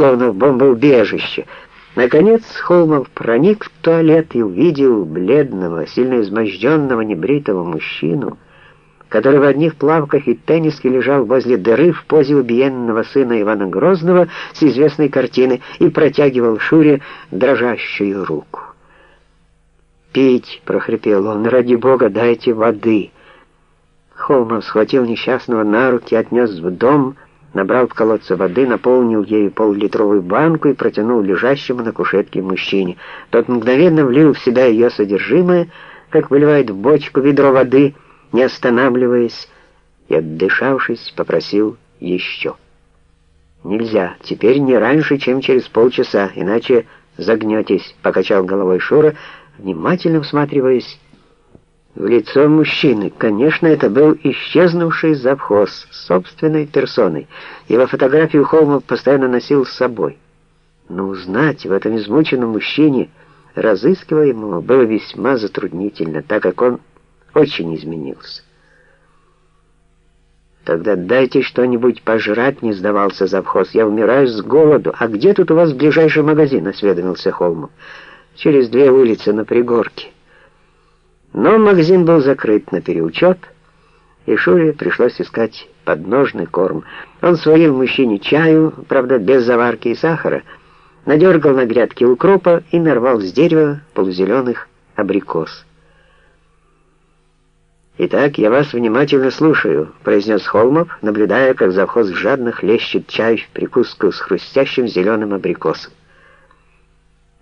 словно в бомбоубежище. Наконец Холмов проник в туалет и увидел бледного, сильно изможденного, небритого мужчину, который в одних плавках и тенниске лежал возле дыры в позе убиенного сына Ивана Грозного с известной картины и протягивал Шуре дрожащую руку. «Пить!» — прохрипел он. «Ради бога, дайте воды!» Холмов схватил несчастного на руки, отнес в дом, набрал в колодце воды, наполнил ею поллитровую банку и протянул лежащему на кушетке мужчине. Тот мгновенно влил в себя ее содержимое, как выливает в бочку ведро воды, не останавливаясь, и, отдышавшись, попросил еще. «Нельзя, теперь не раньше, чем через полчаса, иначе загнетесь», — покачал головой Шура, внимательно всматриваясь в лицо мужчины. Конечно, это был исчезнувший завхоз собственной персоной. Его фотографию Холмов постоянно носил с собой. Но узнать в этом измученном мужчине, разыскиваемого, было весьма затруднительно, так как он очень изменился. «Тогда дайте что-нибудь пожрать», — не сдавался завхоз. «Я умираю с голоду. А где тут у вас ближайший магазин?» — осведомился Холмов. «Через две улицы на пригорке». Но магазин был закрыт на переучет, и Шуре пришлось искать подножный корм. Он сварил мужчине чаю, правда, без заварки и сахара, надергал на грядке укропа и нарвал с дерева полузеленых абрикос. «Итак, я вас внимательно слушаю», — произнес Холмов, наблюдая, как завхоз жадно хлещет чай в прикуску с хрустящим зеленым абрикосом.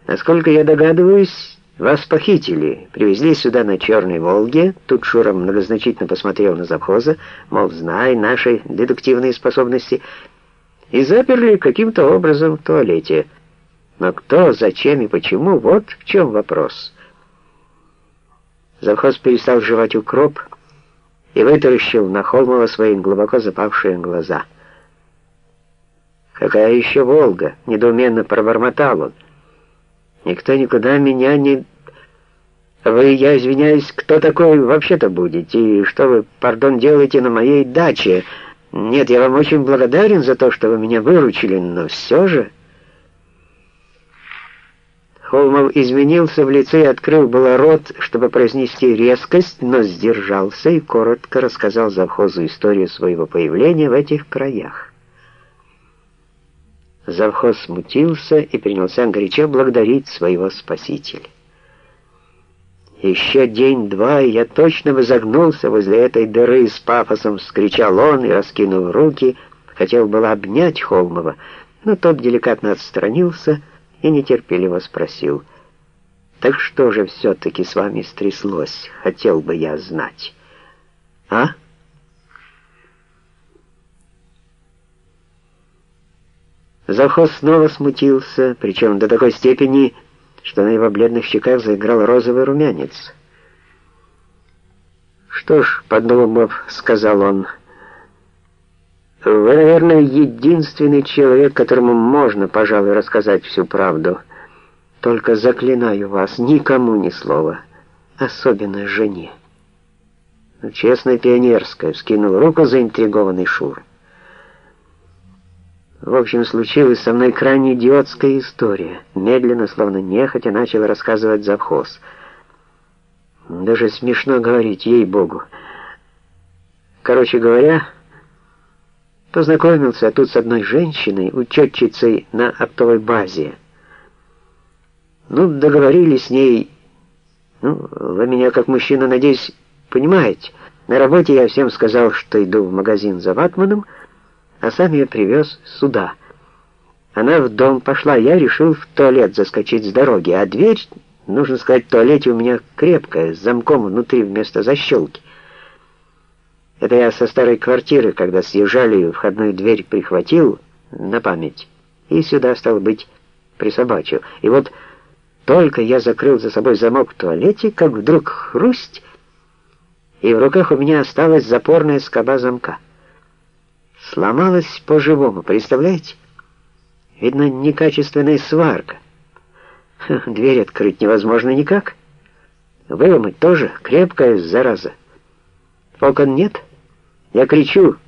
«Насколько я догадываюсь, вас похитили, привезли сюда на Черной Волге. Тут Шура многозначительно посмотрел на завхоза, мол, знай наши дедуктивные способности, и заперли каким-то образом в туалете. Но кто, зачем и почему, вот в чем вопрос. Завхоз перестал жевать укроп и вытаращил на Холмова свои глубоко запавшие глаза. «Какая еще Волга?» — недоуменно пробормотал он. Никто никуда меня не... Вы, я извиняюсь, кто такой вообще-то будете? И что вы, пардон, делаете на моей даче? Нет, я вам очень благодарен за то, что вы меня выручили, но все же... Холмов изменился в лице и открыл было рот, чтобы произнести резкость, но сдержался и коротко рассказал завхозу историю своего появления в этих краях. Завхоз смутился и принялся горячо благодарить своего спасителя. «Еще день-два, и я точно бы загнулся возле этой дыры с пафосом!» — вскричал он и, раскинув руки, хотел было обнять Холмова, но тот деликатно отстранился и нетерпеливо спросил. «Так что же все-таки с вами стряслось, хотел бы я знать?» «А?» Завхоз снова смутился, причем до такой степени, что на его бледных щеках заиграл розовый румянец. «Что ж, подумав, — сказал он, — вы, наверное, единственный человек, которому можно, пожалуй, рассказать всю правду. Только заклинаю вас, никому ни слова, особенно жене». «Ну, честно пионерская, вскинул руку заинтригованный Шур. В общем, случилась со мной крайне идиотская история. Медленно, словно нехотя, начал рассказывать завхоз. Даже смешно говорить, ей-богу. Короче говоря, познакомился тут с одной женщиной, учетчицей на оптовой базе. Ну, договорились с ней... Ну, вы меня как мужчина, надеюсь, понимаете. На работе я всем сказал, что иду в магазин за ватманом, а сам ее привез сюда. Она в дом пошла, я решил в туалет заскочить с дороги, а дверь, нужно сказать, в туалете у меня крепкая, с замком внутри вместо защелки. Это я со старой квартиры, когда съезжали, входную дверь прихватил на память, и сюда, стал быть, присобачил. И вот только я закрыл за собой замок в туалете, как вдруг хрусть, и в руках у меня осталась запорная скоба замка. Сломалась по-живому, представляете? Видно, некачественная сварка. Дверь открыть невозможно никак. Выломать тоже крепкая зараза. Окон нет. Я кричу,